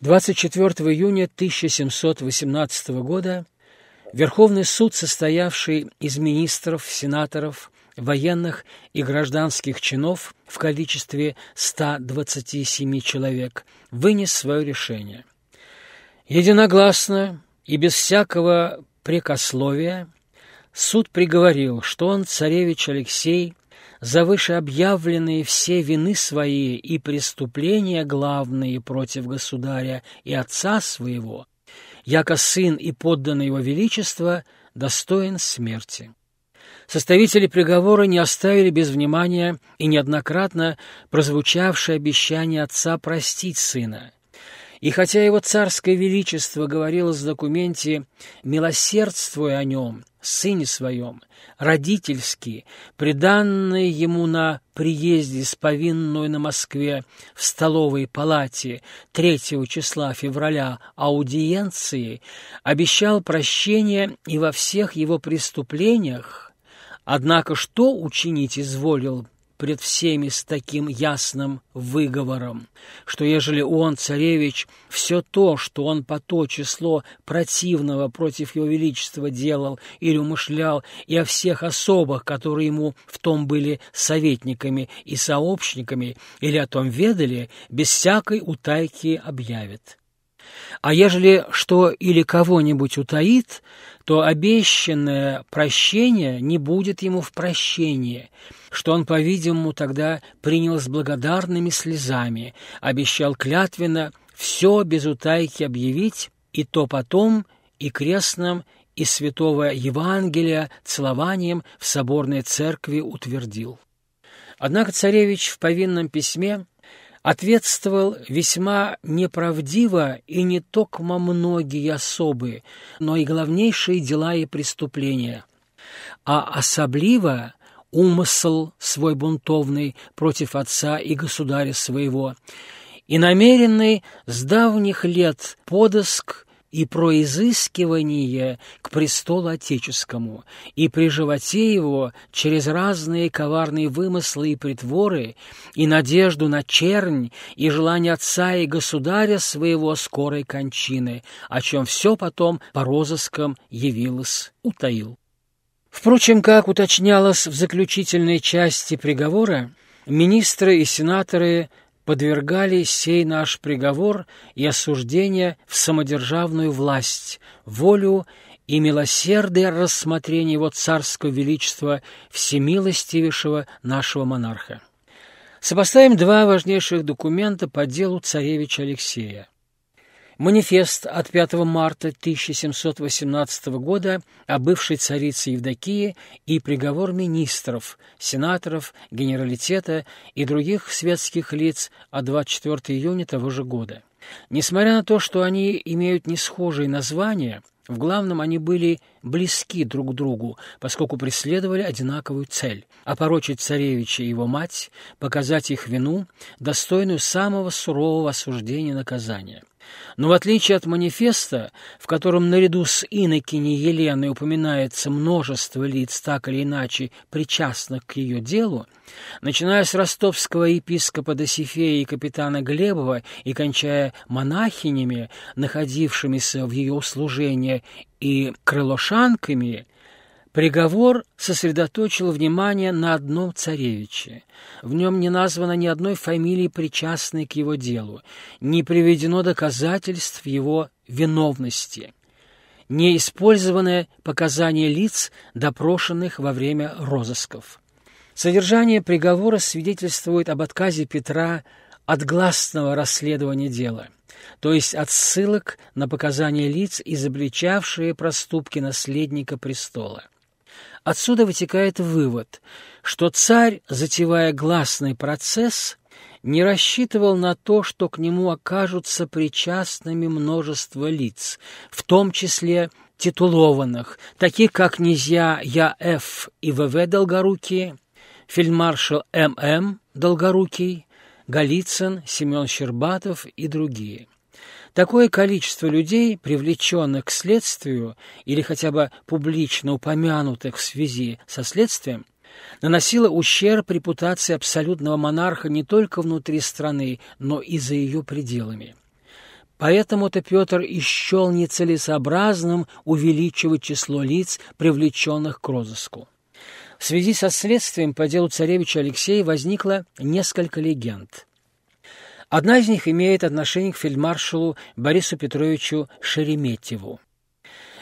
24 июня 1718 года Верховный суд, состоявший из министров, сенаторов, военных и гражданских чинов в количестве 127 человек, вынес свое решение. Единогласно и без всякого прекословия суд приговорил, что он, царевич Алексей, за вышеобъявленные все вины свои и преступления главные против государя и отца своего, яко сын и подданный его величества, достоин смерти. Составители приговора не оставили без внимания и неоднократно прозвучавшее обещание отца простить сына. И хотя его царское величество говорилось в документе «милосердствуя о нем», сыне своем, родительски, приданные ему на приезде с повинной на Москве в столовой палате 3 числа февраля аудиенции, обещал прощение и во всех его преступлениях, однако что учинить изволил пред всеми с таким ясным выговором, что ежели он, царевич, все то, что он по то число противного против его величества делал или умышлял, и о всех особах, которые ему в том были советниками и сообщниками, или о том ведали, без всякой утайки объявит. А ежели что или кого-нибудь утаит, то обещанное прощение не будет ему в прощении, что он, по-видимому, тогда принял с благодарными слезами, обещал клятвенно все без утайки объявить, и то потом, и крестным, и святого Евангелия целованием в соборной церкви утвердил. Однако царевич в повинном письме ответствовал весьма неправдиво и не только многие особы, но и главнейшие дела и преступления, а особливо умысл свой бунтовный против отца и государя своего, и намеренный с давних лет подоск и произыскивание к престолу отеческому, и при животе его через разные коварные вымыслы и притворы, и надежду на чернь, и желание отца и государя своего скорой кончины, о чем все потом по розыскам явилось, утаил. Впрочем, как уточнялось в заключительной части приговора, министры и сенаторы подвергали сей наш приговор и осуждение в самодержавную власть, волю и милосердие рассмотрения его царского величества всемилостивейшего нашего монарха. Сопоставим два важнейших документа по делу царевича Алексея. Манифест от 5 марта 1718 года о бывшей царице Евдокии и приговор министров, сенаторов, генералитета и других светских лиц от 24 июня того же года. Несмотря на то, что они имеют несхожие названия, в главном они были близки друг к другу, поскольку преследовали одинаковую цель – опорочить царевича и его мать, показать их вину, достойную самого сурового осуждения и наказания. Но в отличие от манифеста, в котором наряду с инокиней Еленой упоминается множество лиц, так или иначе причастных к ее делу, начиная с ростовского епископа Досифея и капитана Глебова и кончая монахинями, находившимися в ее услужении, и крылошанками – Приговор сосредоточил внимание на одном царевиче. В нем не названо ни одной фамилии, причастной к его делу, не приведено доказательств его виновности, не использованы показания лиц, допрошенных во время розысков. Содержание приговора свидетельствует об отказе Петра от гласного расследования дела, то есть от ссылок на показания лиц, изобличавшие проступки наследника престола. Отсюда вытекает вывод, что царь, затевая гласный процесс, не рассчитывал на то, что к нему окажутся причастными множество лиц, в том числе титулованных, таких как князья Я.Ф. и В.В. Долгорукие, фельдмаршал М.М. Долгорукий, Голицын, Семен Щербатов и другие. Такое количество людей, привлеченных к следствию или хотя бы публично упомянутых в связи со следствием, наносило ущерб репутации абсолютного монарха не только внутри страны, но и за ее пределами. Поэтому-то Петр исчел нецелесообразным увеличивать число лиц, привлеченных к розыску. В связи со следствием по делу царевича Алексея возникло несколько легенд. Одна из них имеет отношение к фельдмаршалу Борису Петровичу Шереметьеву.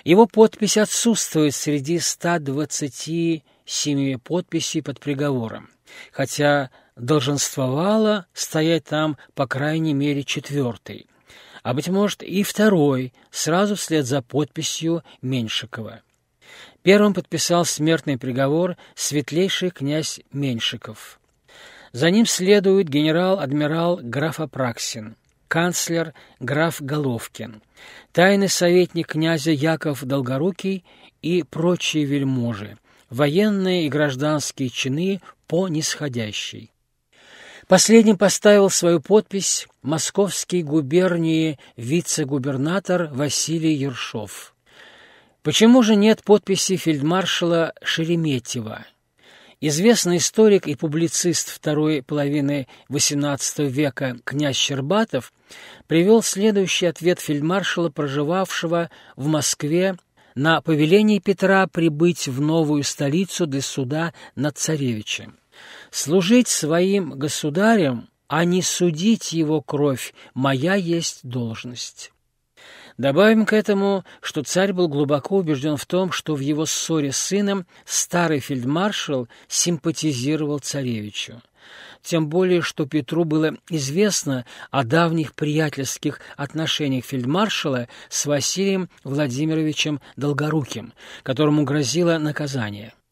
Его подпись отсутствует среди 127 подписей под приговором, хотя долженствовала стоять там по крайней мере четвертой, а, быть может, и второй, сразу вслед за подписью Меньшикова. Первым подписал смертный приговор светлейший князь Меньшиков. За ним следует генерал-адмирал граф Апраксин, канцлер граф Головкин, тайный советник князя Яков Долгорукий и прочие вельможи, военные и гражданские чины по нисходящей. Последним поставил свою подпись московский губернии вице-губернатор Василий Ершов. Почему же нет подписи фельдмаршала Шереметьева? Известный историк и публицист второй половины XVIII века князь Щербатов привел следующий ответ фельдмаршала, проживавшего в Москве на повеление Петра прибыть в новую столицу для суда над царевичем. «Служить своим государем, а не судить его кровь, моя есть должность». Добавим к этому, что царь был глубоко убежден в том, что в его ссоре с сыном старый фельдмаршал симпатизировал царевичу. Тем более, что Петру было известно о давних приятельских отношениях фельдмаршала с Василием Владимировичем Долгоруким, которому грозило наказание –